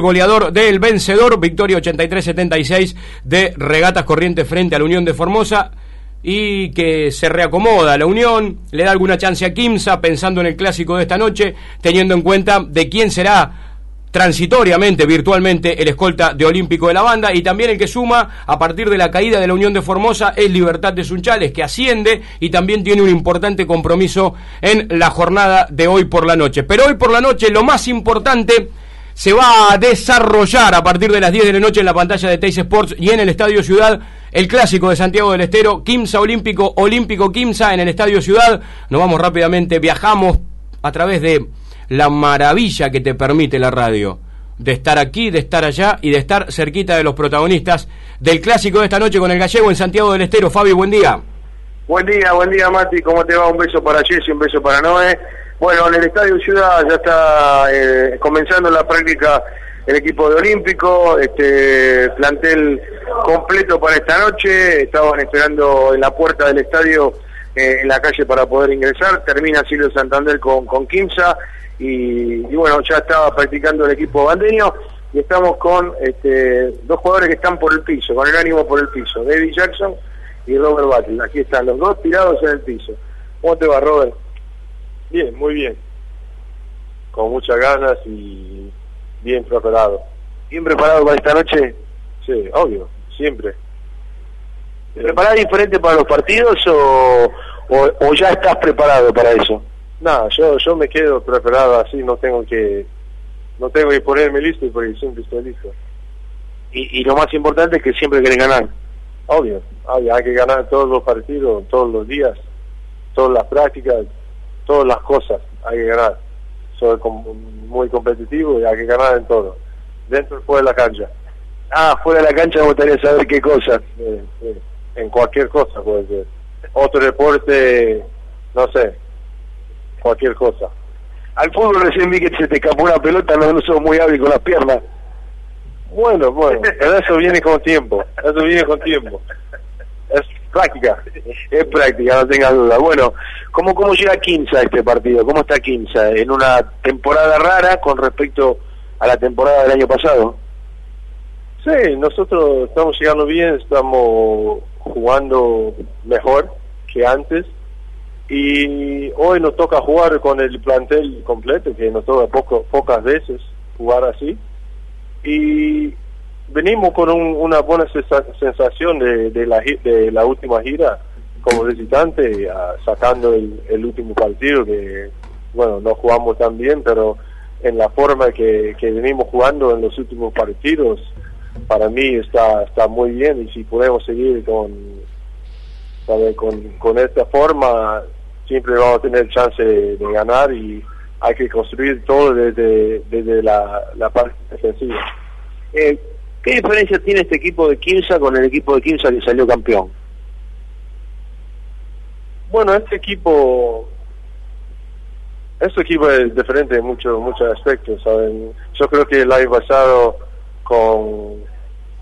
goleador del vencedor, victoria 83-76 de Regatas Corrientes frente a la Unión de Formosa y que se reacomoda la Unión, le da alguna chance a Kimsa pensando en el clásico de esta noche, teniendo en cuenta de quién será transitoriamente, virtualmente, el escolta de Olímpico de la banda y también el que suma a partir de la caída de la Unión de Formosa es Libertad de Sunchales, que asciende y también tiene un importante compromiso en la jornada de hoy por la noche. Pero hoy por la noche lo más importante se va a desarrollar a partir de las 10 de la noche en la pantalla de Teis Sports y en el Estadio Ciudad el clásico de Santiago del Estero, Quimsa Olímpico, Olímpico Quimsa en el Estadio Ciudad. Nos vamos rápidamente, viajamos a través de la maravilla que te permite la radio, de estar aquí, de estar allá y de estar cerquita de los protagonistas del clásico de esta noche con el gallego en Santiago del Estero. Fabio, buen día. Buen día, buen día Mati, ¿cómo te va? Un beso para Jessy, un beso para Noé. Bueno, en el Estadio Ciudad ya está eh, comenzando la práctica el equipo de Olímpico, este plantel completo para esta noche, estaban esperando en la puerta del estadio eh, en la calle para poder ingresar, termina Silvio Santander con, con Kimsa y, bueno, ya estaba practicando el equipo bandeño y estamos con este, dos jugadores que están por el piso, con el ánimo por el piso, David Jackson y Robert Battle, aquí están los dos tirados en el piso. ¿Cómo te va Robert? Bien, muy bien. Con muchas ganas y bien preparado. ¿Bien preparado para esta noche? Sí, obvio, siempre. ¿Preparado diferente para los partidos o, o, ya estás preparado para eso? Nada, yo yo me quedo preparado así, no tengo que no tengo que ponerme listo porque siempre estoy listo. Y, y lo más importante es que siempre quieren ganar. Obvio, obvio, hay que ganar todos los partidos, todos los días, todas las prácticas, todas las cosas hay que ganar. Soy muy competitivo y hay que ganar en todo, dentro y fuera de la cancha. Ah, fuera de la cancha me gustaría saber qué cosas. En cualquier cosa puede ser. Otro deporte, no sé, cualquier cosa. Al fútbol recién vi que se te escapó una pelota, no, no sos muy hábil con las piernas. Bueno, bueno, pero eso viene con tiempo, eso viene con tiempo. Práctica. Es práctica, no tenga duda. Bueno, ¿cómo, cómo llega Quinza a este partido? ¿Cómo está Quinza? En una temporada rara con respecto a la temporada del año pasado. Sí, nosotros estamos llegando bien, estamos jugando mejor que antes y hoy nos toca jugar con el plantel completo, que nos toca poco, pocas veces jugar así. Y venimos con una buena sensación de, de, la, de la última gira como visitante, sacando el, último partido que, bueno, no jugamos tan bien, pero en la forma que, que venimos jugando en los últimos partidos, para mí está, está muy bien y si podemos seguir con, con, con esta forma, siempre vamos a tener chance de, ganar y hay que construir todo desde, desde la, la parte defensiva. Eh, ¿Qué diferencia tiene este equipo de Quinza con el equipo de Quinza que salió campeón? Bueno, este equipo este equipo es diferente en muchos muchos aspectos, ¿saben? Yo creo que el año pasado con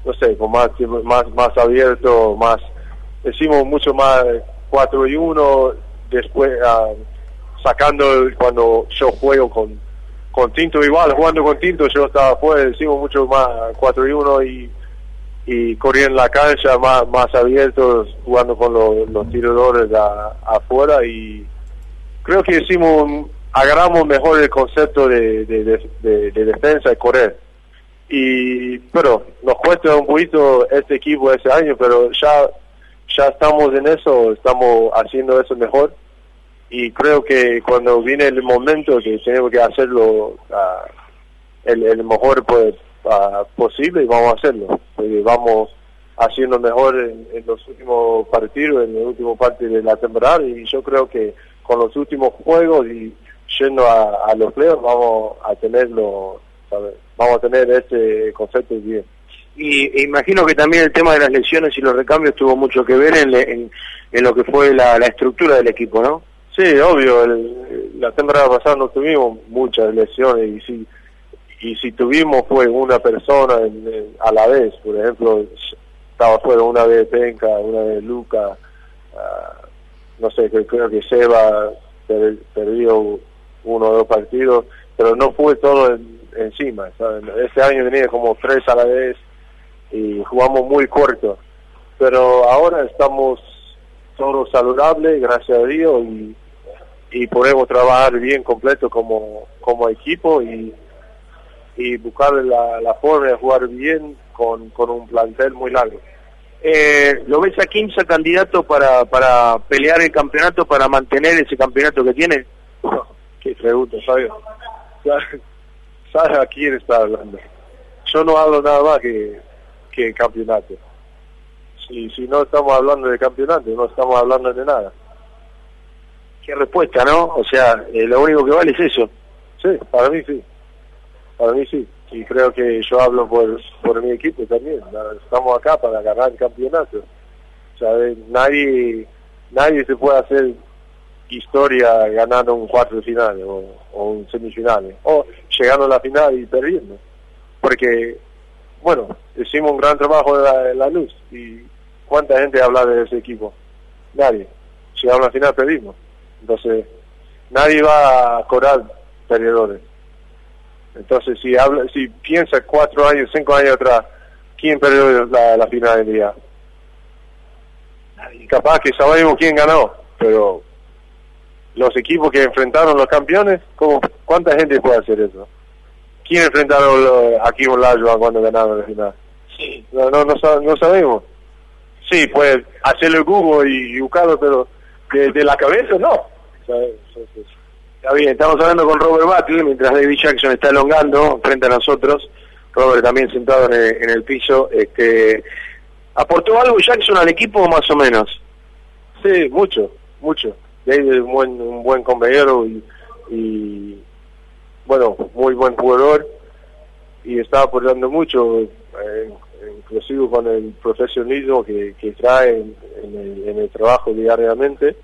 no sé, con más más más abierto, más decimos mucho más 4 y 1 después uh, sacando cuando yo juego con con Tinto igual, jugando con Tinto yo estaba afuera, decimos mucho más 4 y 1 y, y corriendo en la cancha más, más abiertos, jugando con los, los tiradores afuera y creo que hicimos, agarramos mejor el concepto de, de, defensa y correr. Y, pero nos cuesta un poquito este equipo ese año, pero ya, ya estamos en eso, estamos haciendo eso mejor y creo que cuando viene el momento que tenemos que hacerlo uh, el, el, mejor pues, uh, posible vamos a hacerlo porque vamos haciendo mejor en, los últimos partidos en la última parte de la temporada y yo creo que con los últimos juegos y yendo a, a los playoffs vamos a tenerlo ¿sabes? vamos a tener este concepto bien y e imagino que también el tema de las lesiones y los recambios tuvo mucho que ver en, en, en lo que fue la estructura del equipo, ¿no? Sí, obvio, el, la temporada pasada no tuvimos muchas lesiones y si y si tuvimos fue una persona a la vez, por ejemplo, estaba fuera una vez Penca, una vez Luca, uh, no sé, creo, que Seba perdió uno o dos partidos pero no fue todo encima. Este año venía como tres a la vez y jugamos muy corto. Pero ahora estamos todos saludables, gracias a Dios, y, y podemos trabajar bien completo como, como equipo y, y buscar la, la forma de jugar bien con, con un plantel muy largo. Eh, ¿Lo ves a Quinza candidato para, para pelear el campeonato, para mantener ese campeonato que tiene? Qué pregunta, Fabio. ¿Sabes a quién está hablando? Yo no hablo nada más que, que campeonato. Si, si no estamos hablando de campeonato, no estamos hablando de nada. Qué respuesta, ¿no? O sea, eh, lo único que vale es eso. Sí, para mí sí. Para mí sí. Y creo que yo hablo por, por mi equipo también. Estamos acá para ganar el campeonato. O sea, nadie, nadie se puede hacer historia ganando un cuarto de final o, un semifinal o llegando a la final y perdiendo porque bueno hicimos un gran trabajo de la, luz y cuánta gente habla de ese equipo nadie llegamos a la final perdimos entonces nadie va a cobrar perdedores entonces si habla si piensa cuatro años cinco años atrás quién perdió la, la final del día capaz que sabemos quién ganó pero los equipos que enfrentaron los campeones, ¿cómo, ¿cuánta gente puede hacer eso? ¿Quién enfrentaron aquí en Olajuwon cuando ganaron la final? Sí. No, no, no, sabemos. Sí, puede hacerlo el Google y, buscarlo, pero de, la cabeza no. Está bien, estamos hablando con Robert Battle mientras David Jackson está elongando frente a nosotros. Robert también sentado en el, piso. Este, ¿Aportó algo Jackson al equipo más o menos? Sí, mucho, mucho David es un buen, un buen compañero y, bueno, muy buen jugador y está aportando mucho, eh, inclusive con el profesionalismo que, que trae en, el, trabajo diariamente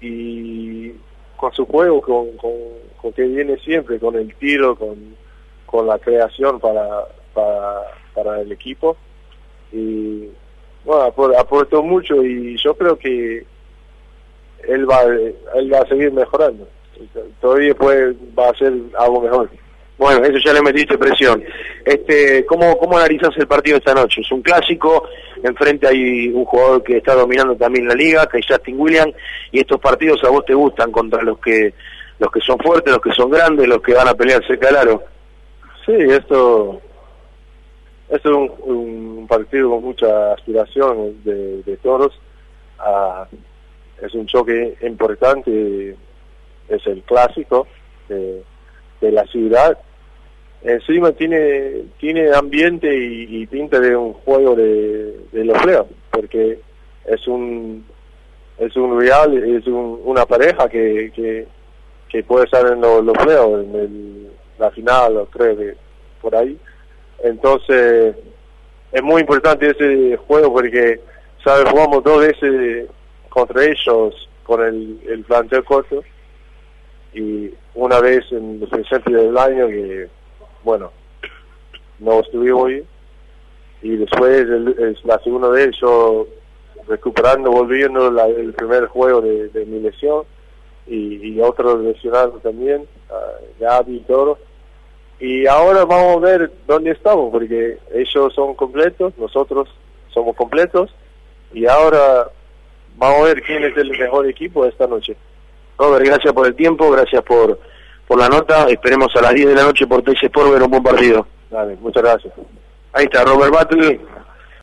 y con su juego, con, con, que viene siempre, con el tiro, con, con la creación para, para, para el equipo. Y bueno, aportó mucho y yo creo que él va, él va a seguir mejorando. Todavía puede, va a ser algo mejor. Bueno, eso ya le metiste presión. Este, ¿cómo, ¿Cómo analizas el partido esta noche? Es un clásico, enfrente hay un jugador que está dominando también la liga, que es Justin Williams, y estos partidos a vos te gustan contra los que los que son fuertes, los que son grandes, los que van a pelear cerca del. Sí, esto, esto es un, partido con mucha aspiración de, de todos a es un choque importante, es el clásico de, la ciudad. Encima tiene tiene ambiente y, pinta de un juego de, de los leos, porque es un es un real, es una pareja que, que, puede estar en los, los en la final, creo que por ahí. Entonces, es muy importante ese juego porque, ¿sabes? Jugamos dos veces contra ellos con el, el corto y una vez en el principio del año que, bueno, no estuvimos bien y después el, la segunda vez yo recuperando, volviendo el primer juego de, mi lesión y, y otros lesionados también, ya vi todo. Y ahora vamos a ver dónde estamos, porque ellos son completos, nosotros somos completos, y ahora vamos a ver quién es el mejor equipo esta noche. Robert, gracias por el tiempo, gracias por, por la nota. Esperemos a las 10 de la noche por TC Sport ver un buen partido. Dale, muchas gracias. Ahí está, Robert Battle